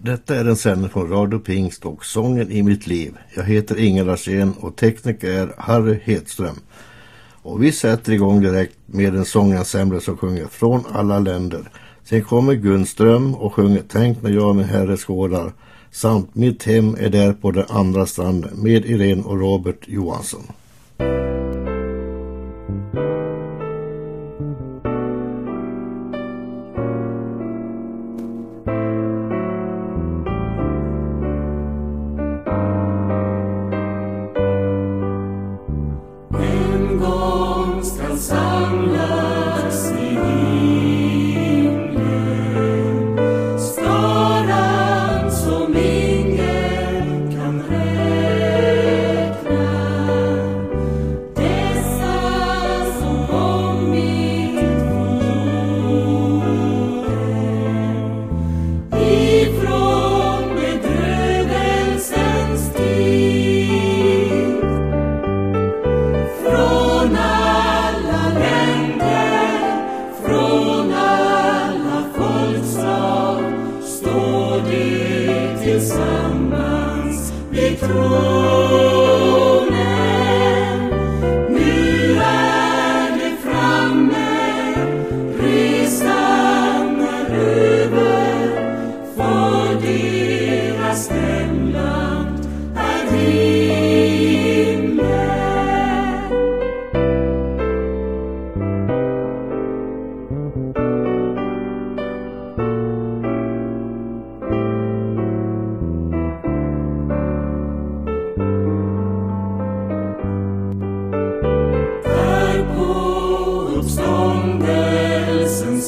Detta är en sändning från Radio Pingst och Sången i mitt liv. Jag heter Inge Larsén och tekniker är Harry Hedström. Och vi sätter igång direkt med en sångensemble som sjunger Från alla länder. Sen kommer Gunström och sjunger Tänk när jag med Herre skådar samt Mitt hem är där på den andra stranden med Irene och Robert Johansson.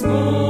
small.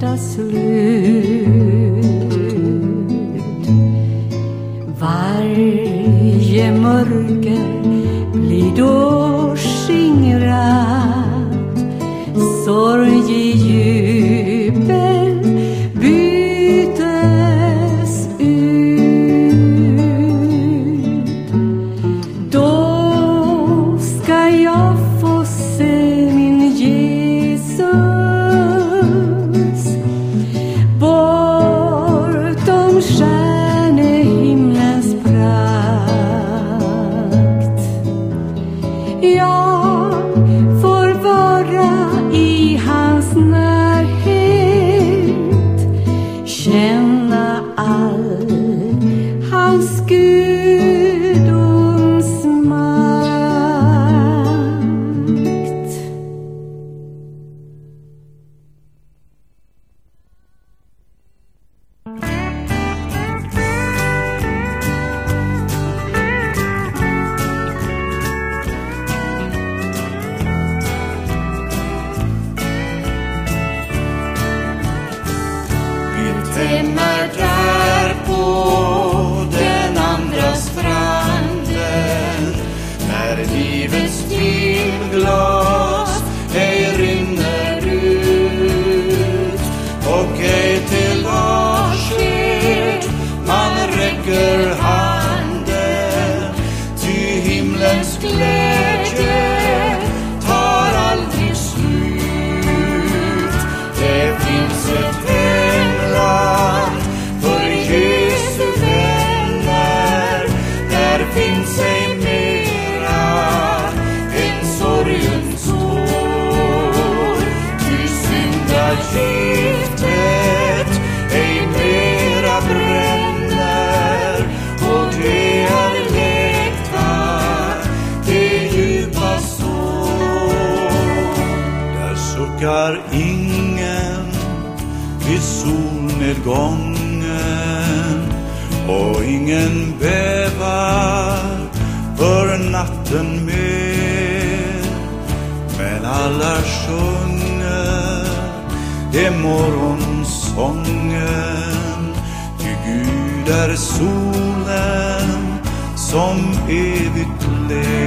daslı finns ej mera än sorgens år Ty syndagiftet ej mera bränner och det är läkta det djupa sår. Där suckar ingen vid solnedgång, och ingen bävar för natten mer. Men alla sjunger det morgonsången ty Gud är solen som evigt ler.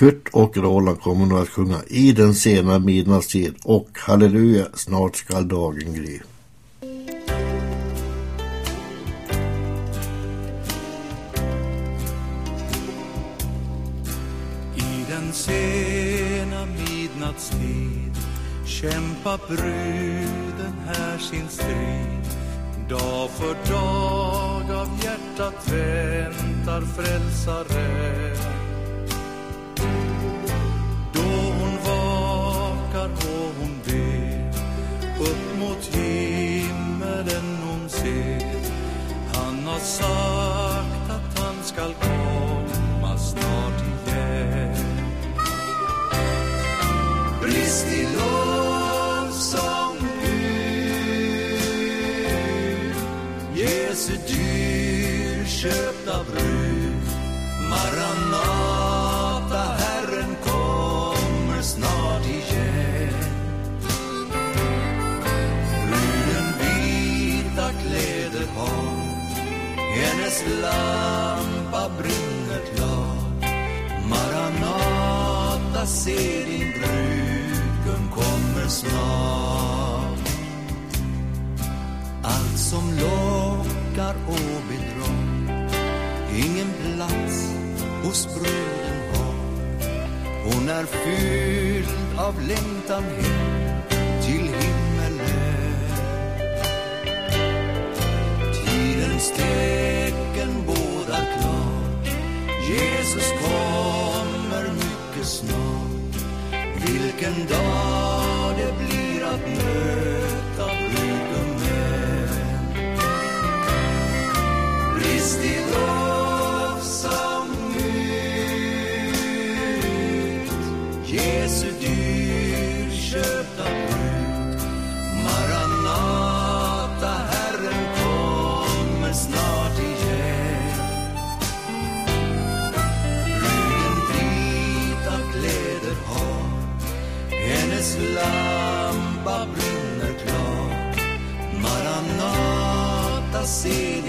Kurt och Roland kommer nu att sjunga i den sena midnattstid och halleluja, snart skall dagen gry. I den sena midnattstid kämpa bruden här sin strid. Dag för dag av hjärtat väntar frälsaren. upp mot himmelen hon ser. Han har sagt att han skall komma Herrens lampa brinner klar. Maranata, se din brudgum kommer snart. Allt som lockar och bedrar ingen plats hos bruden har. Hon är fylld av längtan hem till himmelen. Tiden steg. Jesus kommer mycket snart. Vilken dag det blir att möta Maranata, se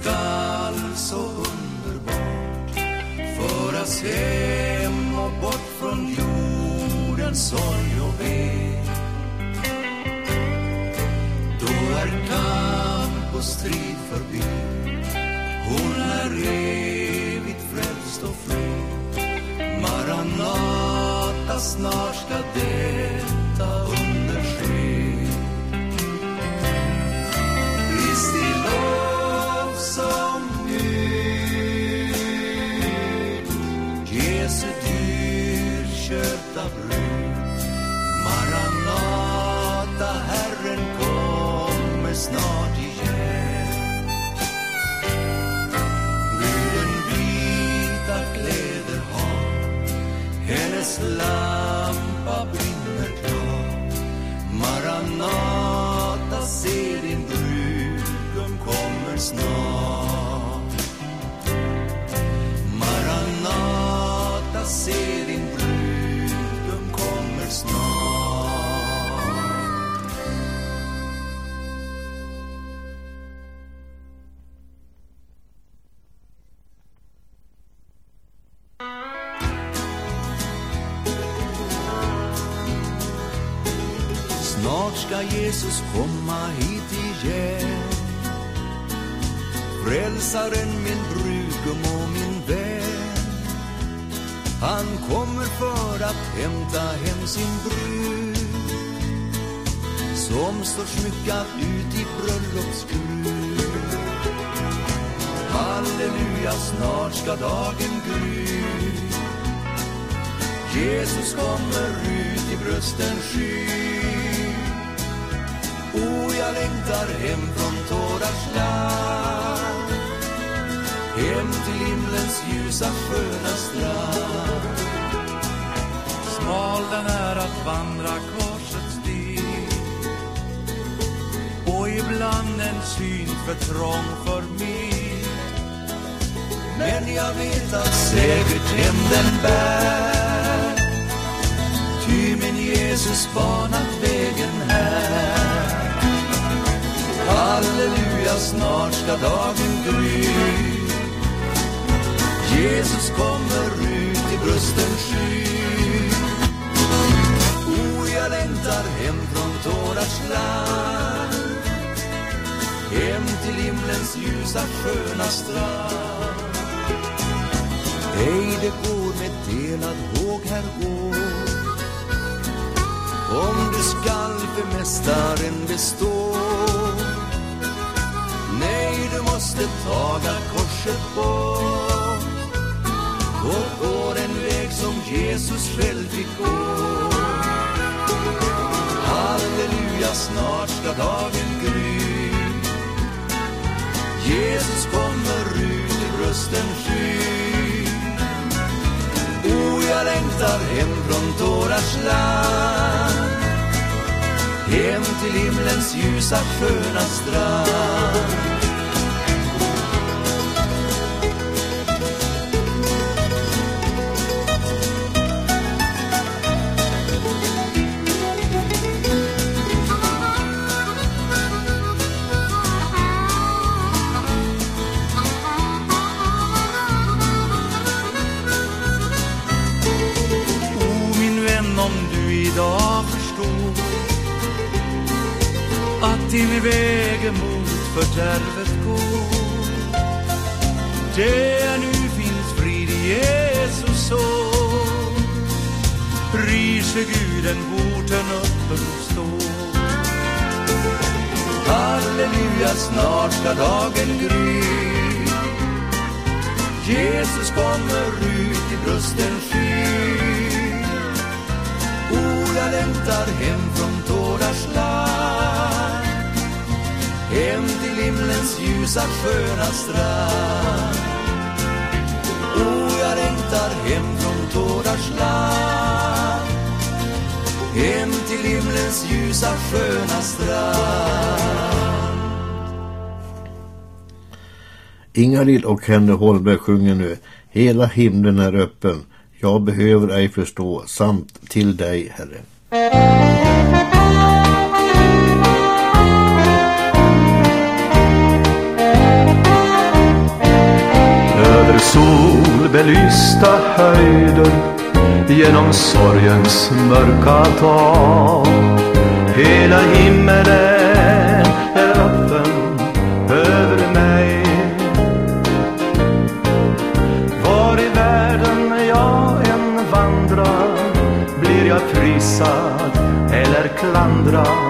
skall så underbart föras hem och bort från jordens sorg och ve. Då är kamp och strid förbi. Hon är evigt frälst och fri. Maranata, snart ska det dyrköpta brud Frälsaren, min brudgum och min vän. Han kommer för att hämta hem sin brud Som står smyckad ut i bröllopskrud. Halleluja, snart ska dagen gry Jesus kommer ut i bröstens sky. O, jag längtar hem från tårars land. Hem till himlens ljusa sköna strand. Smal den är att vandra korsets stig Och ibland en syn för trång för mig. Men jag vet att säkert hem den bär. Ty min Jesus banat vägen här. Halleluja halleluja, snart ska dagen gry. Jesus kommer ut i brusten sky. O, jag längtar hem från tårars land. Hem till himlens ljusa sköna strand. Ej, det går med delad håg här går om du skall för mästaren bestå. Nej, du måste taga korset bort, och går den väg som Jesus själv fick gå. Halleluja, snart ska dagen gry. Jesus kommer ut i brösten sky. O, jag längtar hem från tårars land Hem till himlens ljusa sköna strand att din väg mot fördärvet går där nu finns frid i Jesus sår bryr Guden Gud en porten öppen står. Halleluja, snart ska dagen gry. Jesus kommer ut i brösten sky O, jag längtar hem från tårars land. Hem till himlens ljusa sköna strand. O, jag längtar hem från tårars land. Hem till himlens ljusa sköna strand. Ingalill och Henry Holmberg sjunger nu Hela himlen är öppen, jag behöver ej förstå, samt till dig, Herre. Solbelysta höjder genom sorgens mörka dal Hela himmelen är öppen över mig. Var i världen jag än vandrar blir jag prisad eller klandrad.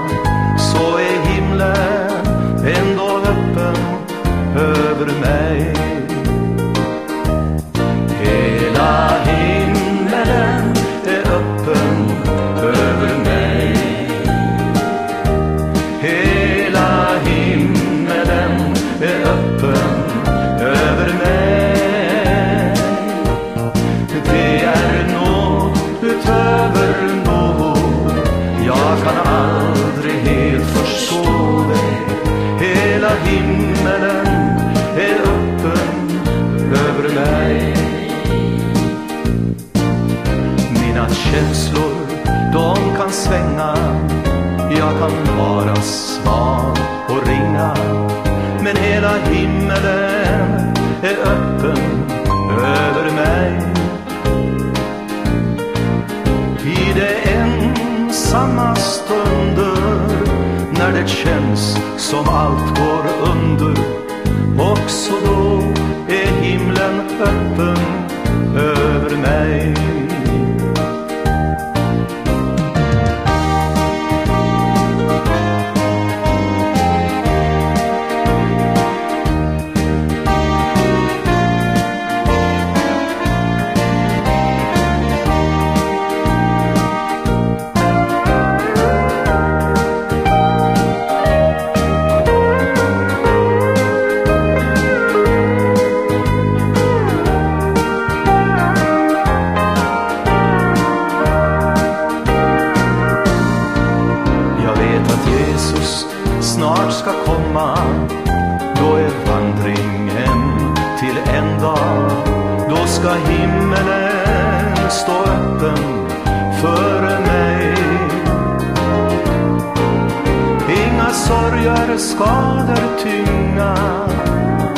Öppen skador tynga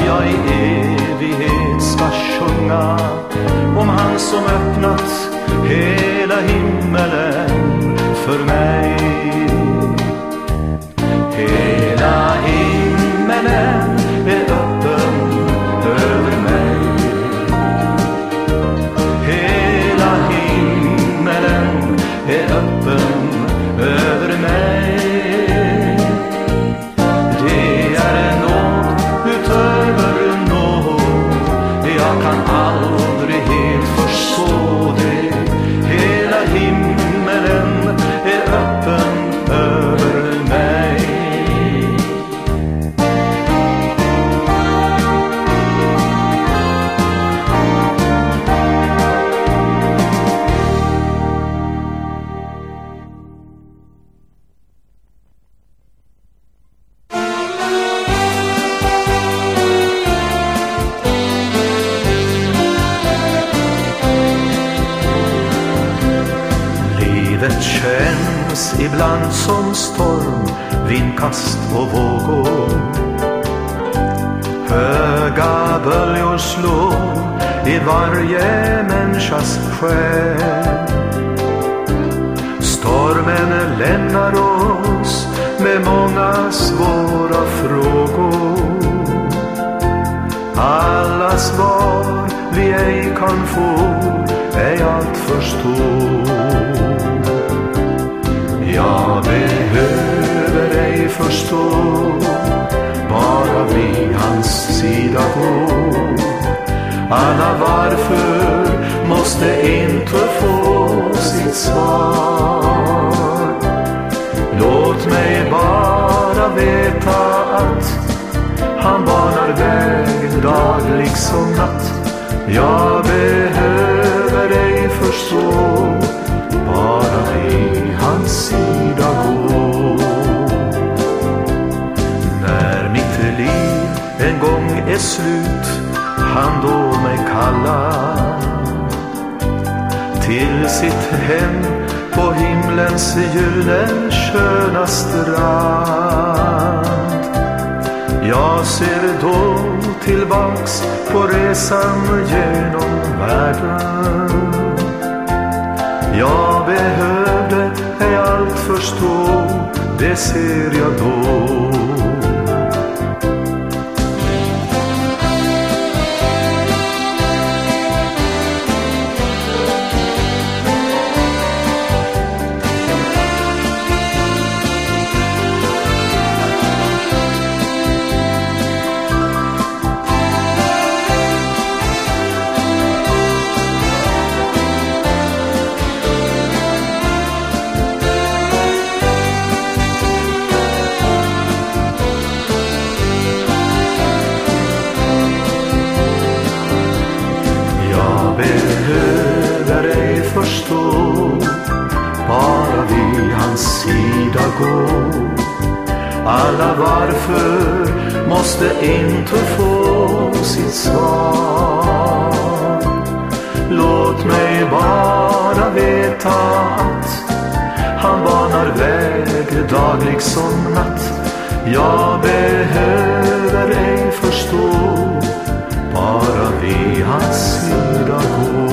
jag i evighet ska sjunga om han som öppnat hela himmelen. Alla varför måste inte få sitt svar. Låt mig bara veta att han banar väg dag liksom natt. Jag behöver ej förstå, bara i hans sida gå. När mitt liv en gång är slut, han då mig kallar till sitt hem på himlens gyllene sköna strand. Jag ser då tillbaks på resan genom världen. Jag behövde ej allt förstå, det ser jag då. Alla varför måste inte få sitt svar. Låt mig bara veta att han banar väg dag liksom natt. Jag behöver ej förstå, bara vid hans sida gå.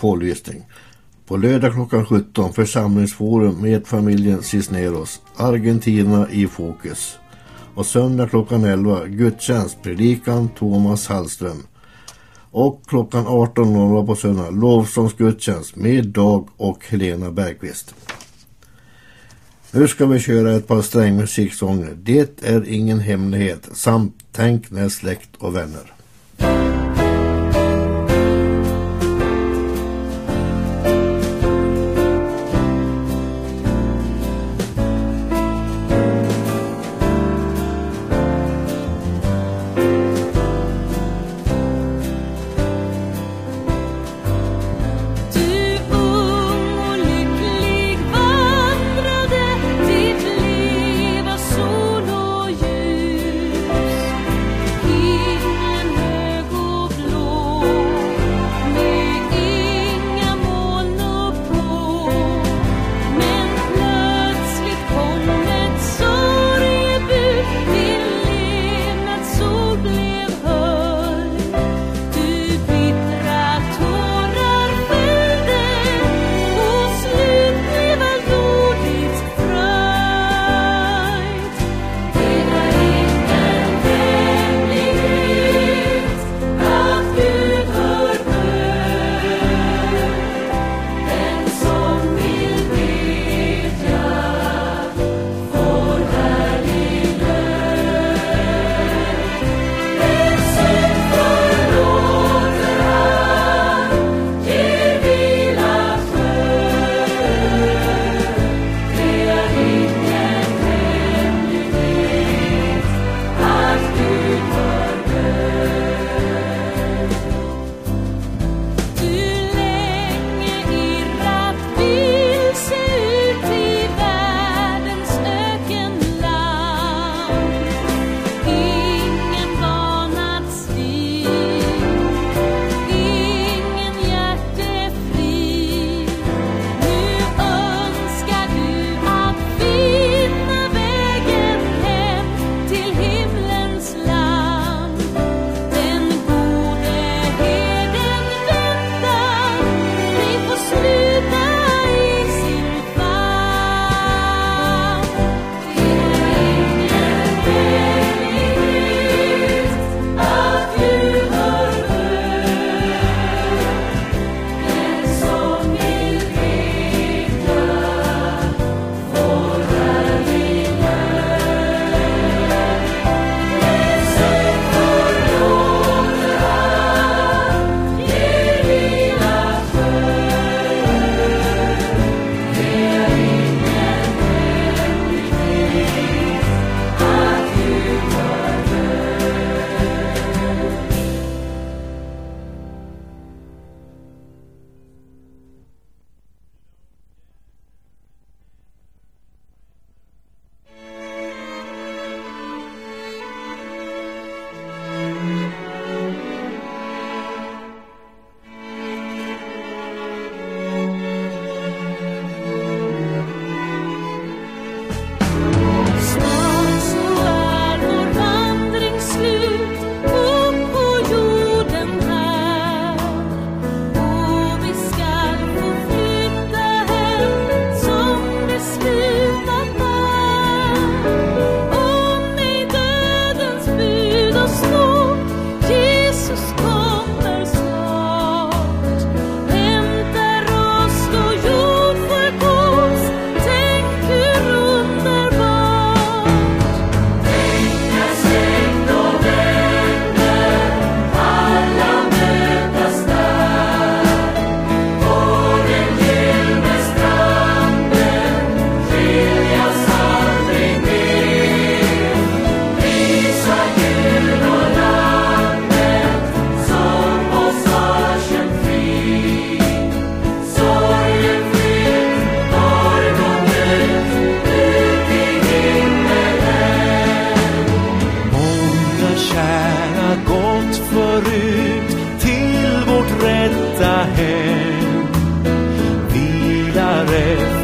Pålysning. På lördag klockan 17 församlingsforum med familjen Cisneros, Argentina i fokus. Och söndag klockan 11 gudstjänst, predikan Thomas Hallström. Och klockan 18.00 på söndag lovsångsgudstjänst med Dag och Helena Bergqvist. Nu ska vi köra ett par strängmusiksånger. Det är ingen hemlighet samt Tänk när släkt och vänner.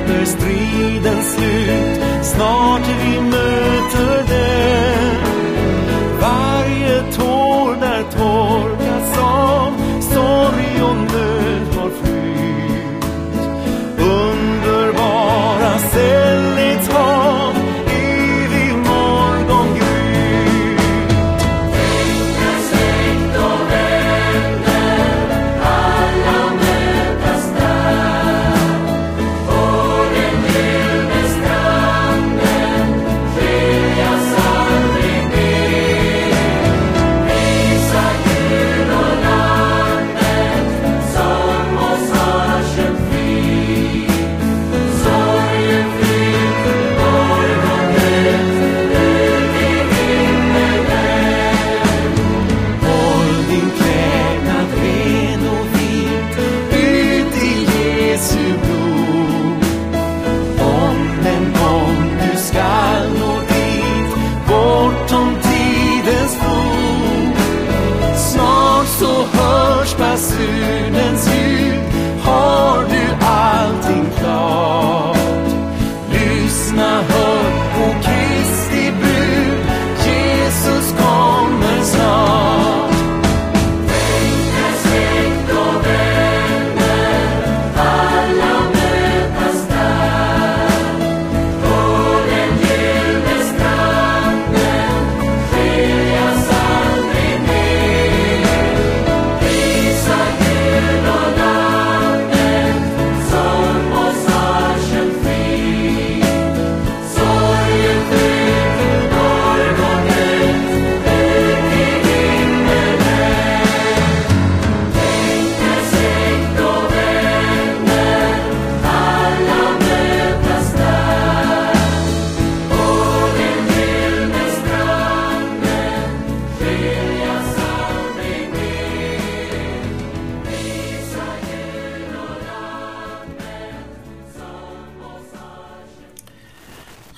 Efter stridens slut? Snart vi möter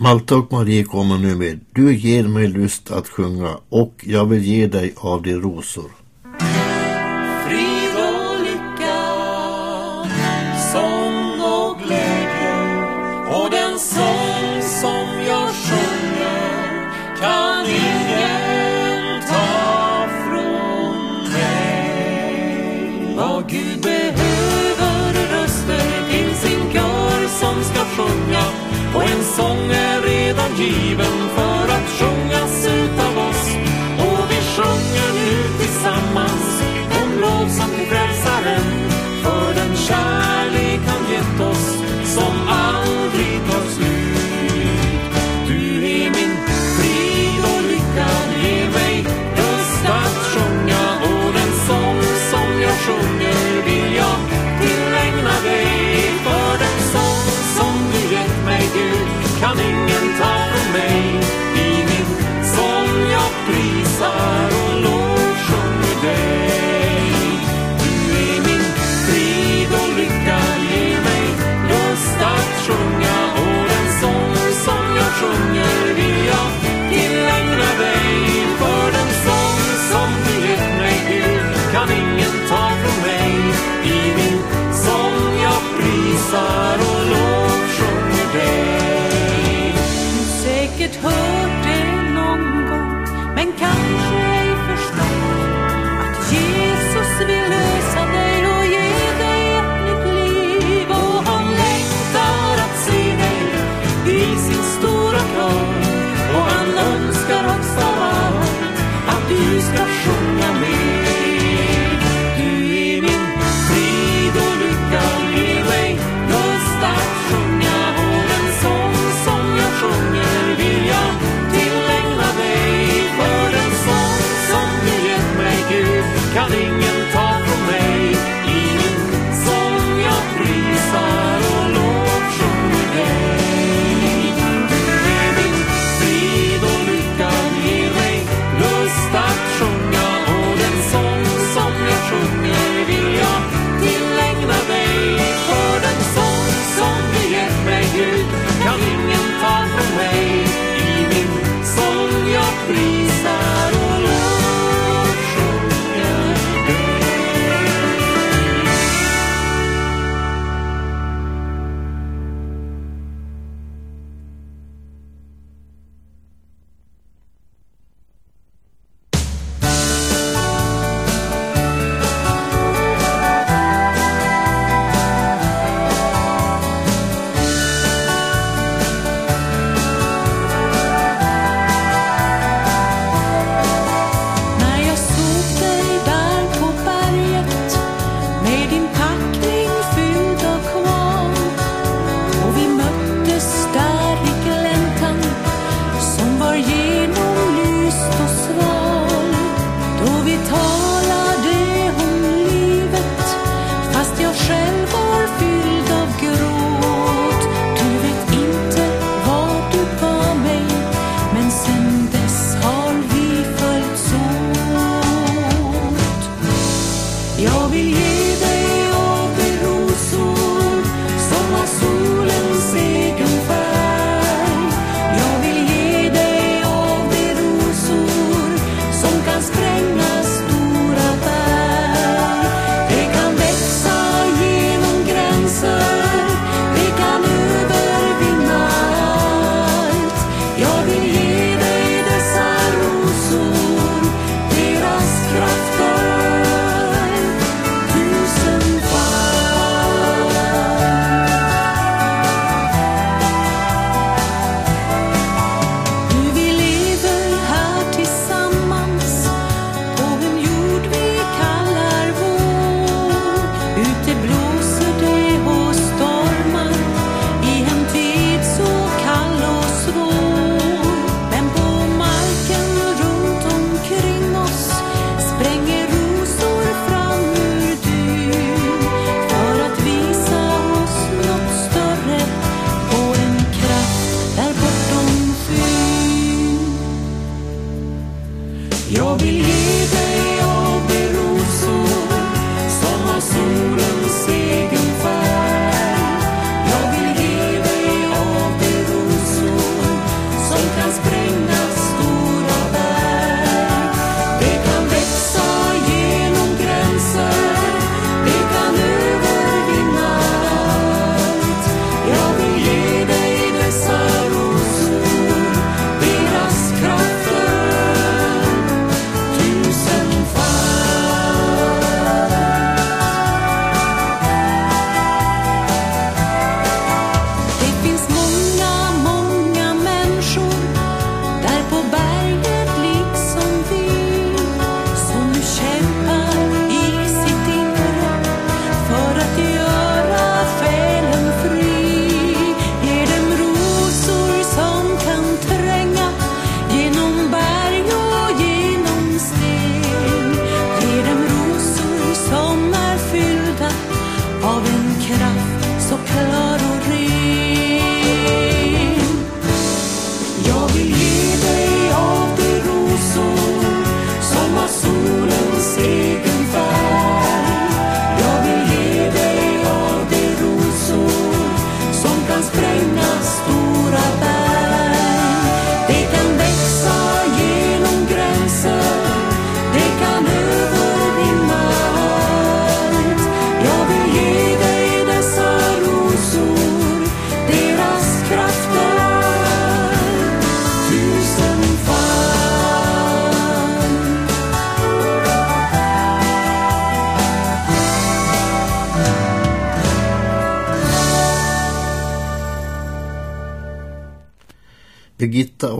Malta och Marie kommer nu med Du ger mig lust att sjunga och jag vill ge dig av de rosor. Frid och lycka, sång och glädje och den sång som jag sjunger kan ingen ta från mig. Vad Gud behöver röster till sin kör som ska sjunga och en sång är redan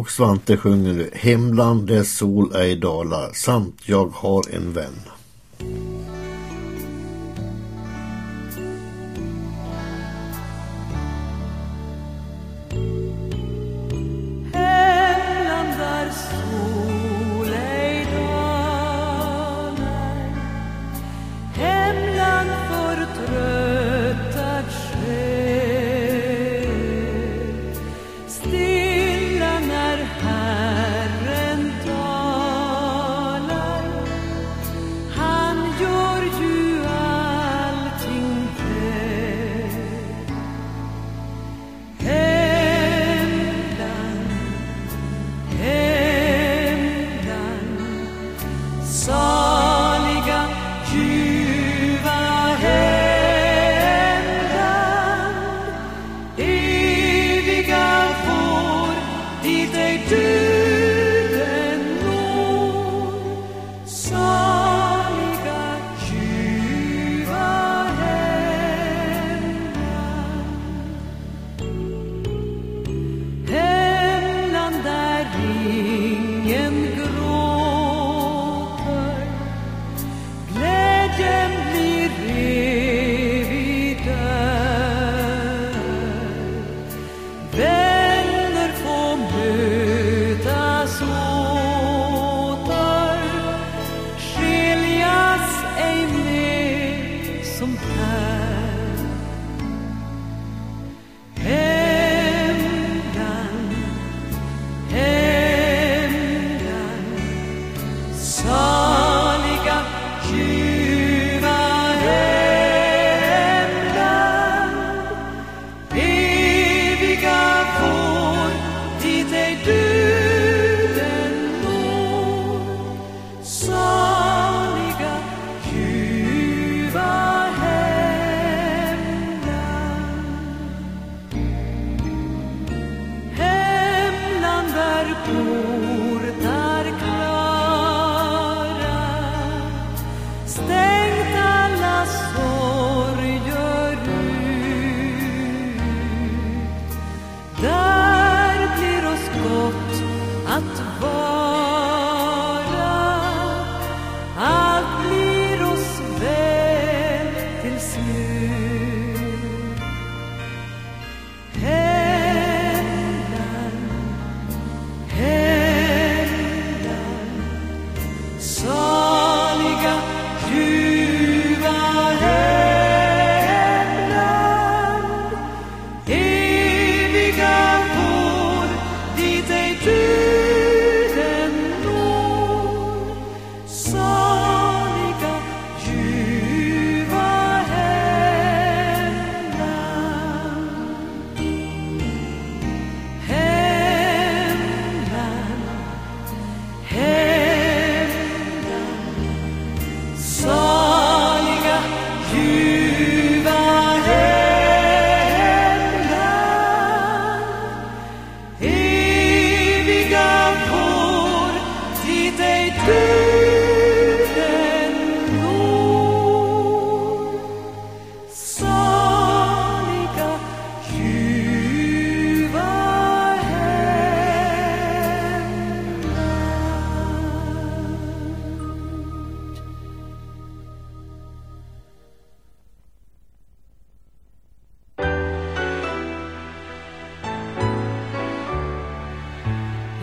och Svante sjunger Hemland där sol ej dalar samt Jag har en vän.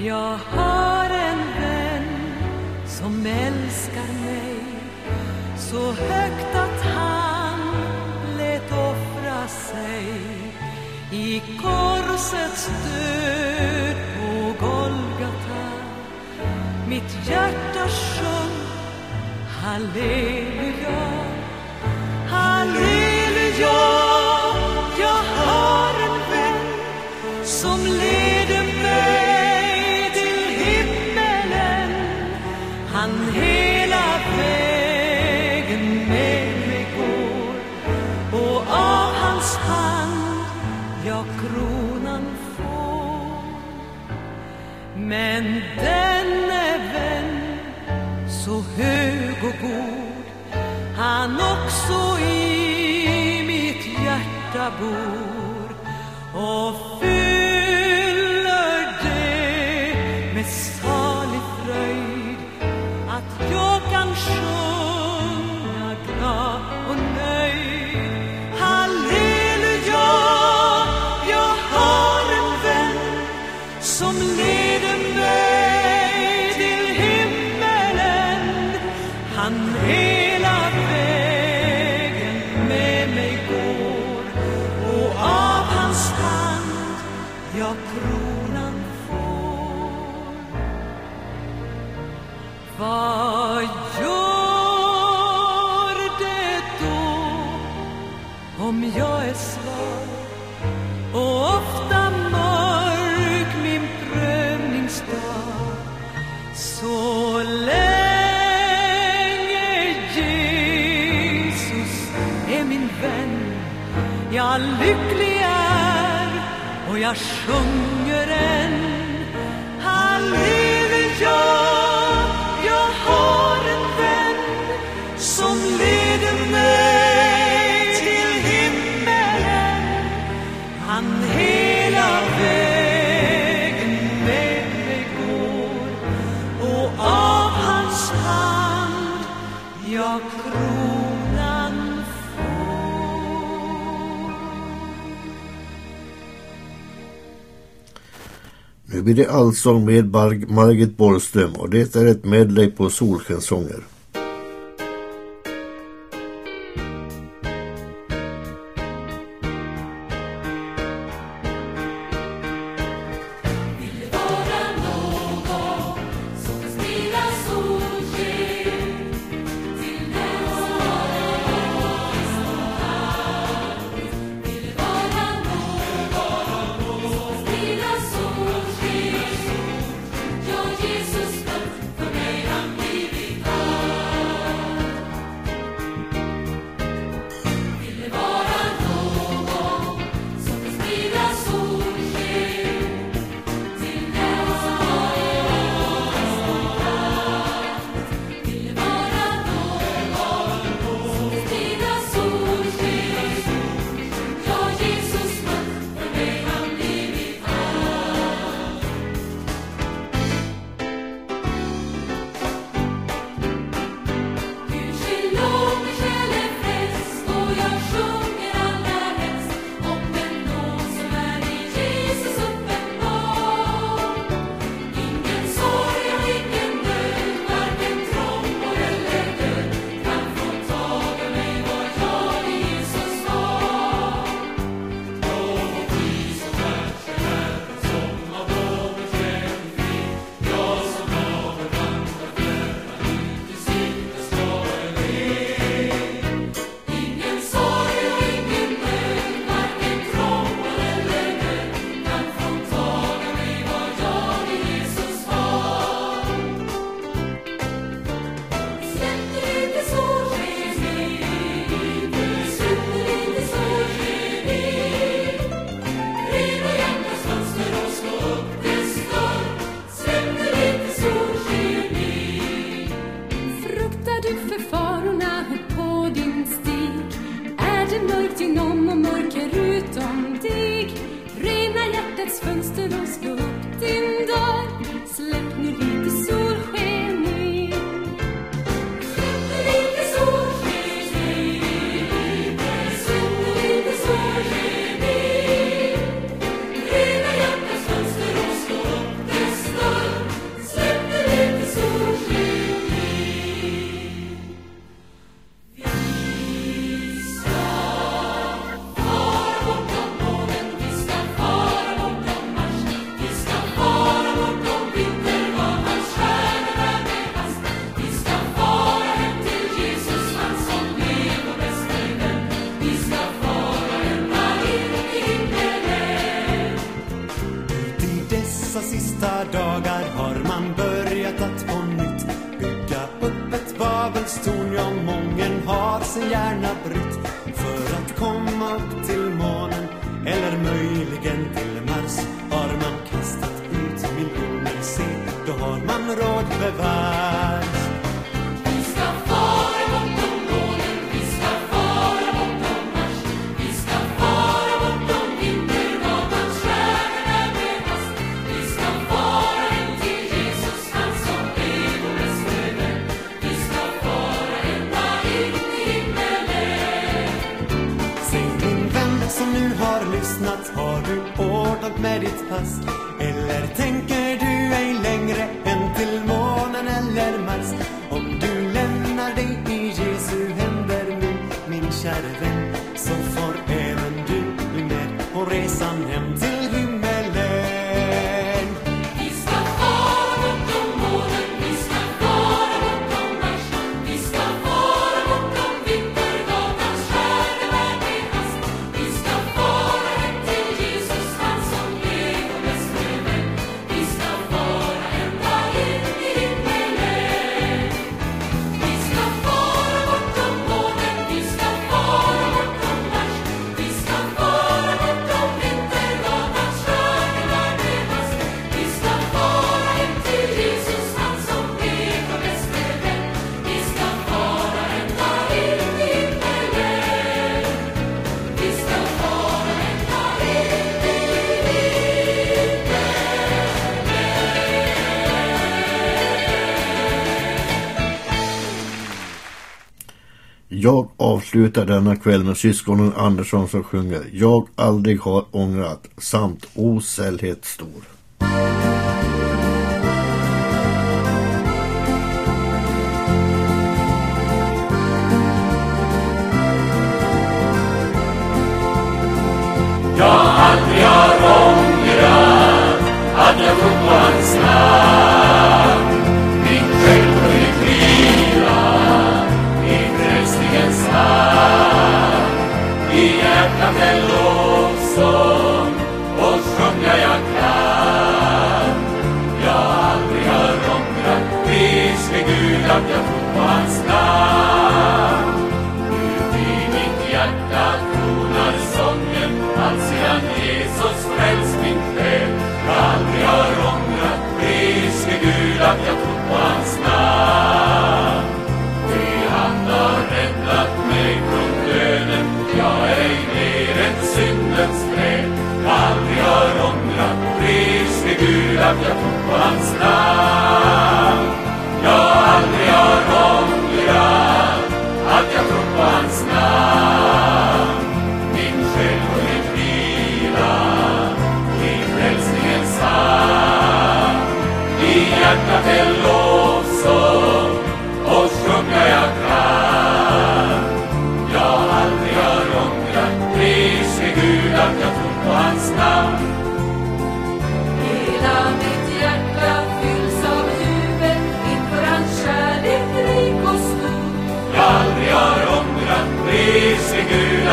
Jag har en vän som älskar mig så högt att han lät offra sig i korsets död på Golgata. Mitt hjärta sjöng halleluja, halleluja Of. Oh, 生 blir det allsång med Margit Borgström och det är ett medley på solskensånger. dessa sista dagar har man börjat att på nytt bygga upp ett babelstorn, ja mången har sin hjärna brytt för att komma upp till månen eller möjligen till Mars. Har man kastat ut miljoner se, då har man råd bevar But it's past Jag avslutar denna kväll med syskonen Andersson som sjunger Jag aldrig har ångrat samt O sällhet stor. Jag aldrig har ångrat att jag tog på hans namn. Hjärtat en lovsång och sjunga jag kan. Jag aldrig har ångrat, pris till Gud att jag trott på hans namn. Ut i mitt hjärta tonar sången alltsedan Jesus frälst min själ. Jag aldrig har ångrat, pris till Gud att jag trott på hans namn. Världens fred. Aldrig har ångrat, pris till Gud att jag tog på hans namn. Jag aldrig har ångrat att jag tog på hans namn. Min själ hunnit vila i frälsningens hand. I hjärtat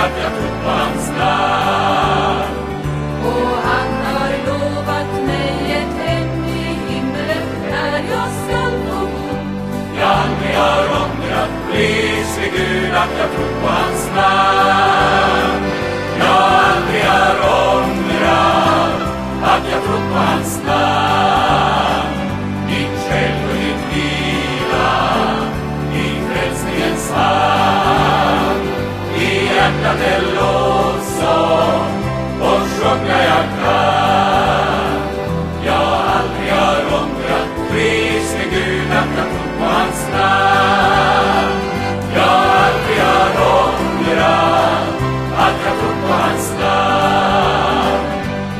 att jag trott på hans namn. Och han har lovat mig ett hem i himlen där jag skall få bo. Jag aldrig har ångrat, pris till Gud att jag trott på hans namn. Hjärtat en lovsång och sjunga jag kan. Jag aldrig har ångrat, pris till Gud att jag trott på hans namn. Jag aldrig har ångrat att jag trott på hans namn.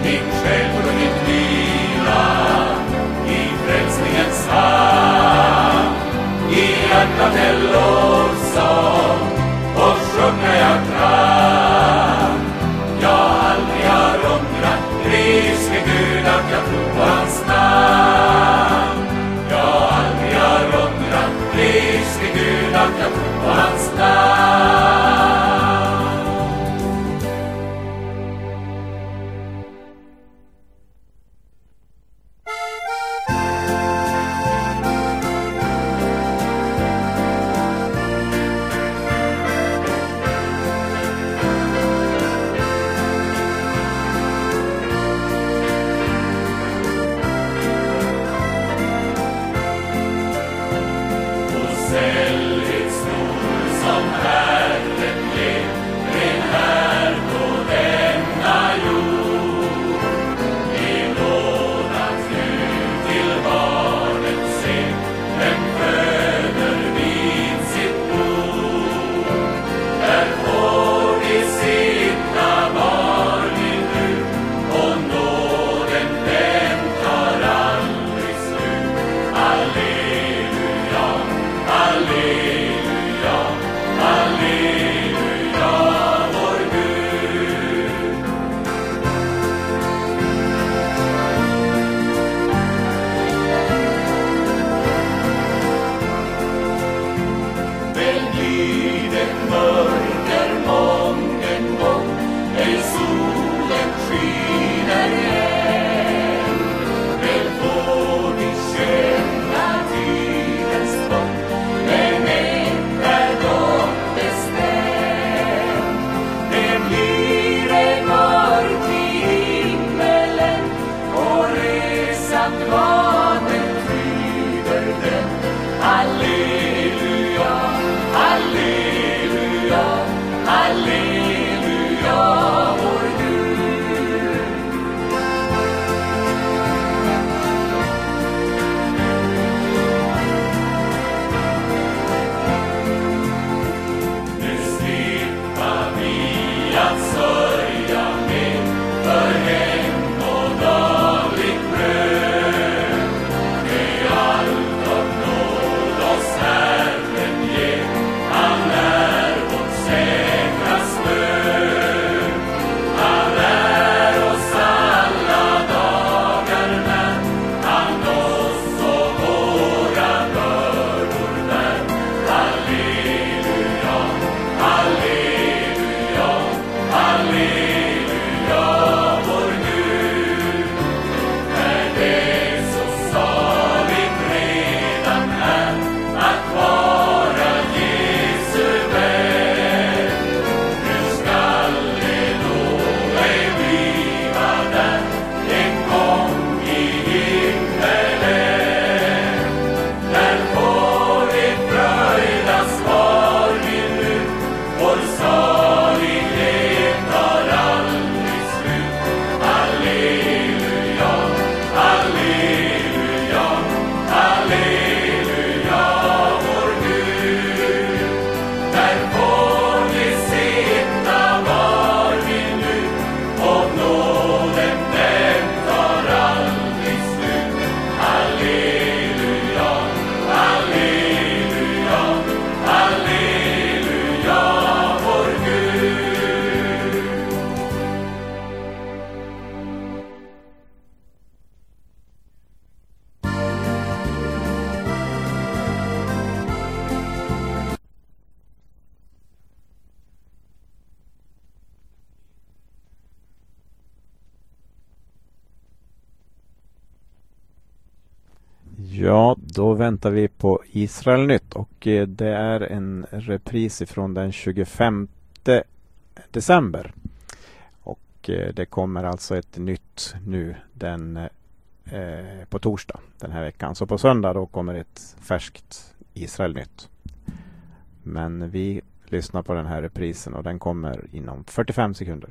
Min själ hunnit vila i frälsningens hamn. I hjärtat en lovsång väntar vi på Israelnytt och eh, det är en repris ifrån den 25 december. Och eh, det kommer alltså ett nytt nu den eh, på torsdag den här veckan. Så på söndag då kommer ett färskt Israelnytt. Men vi lyssnar på den här reprisen och den kommer inom 45 sekunder.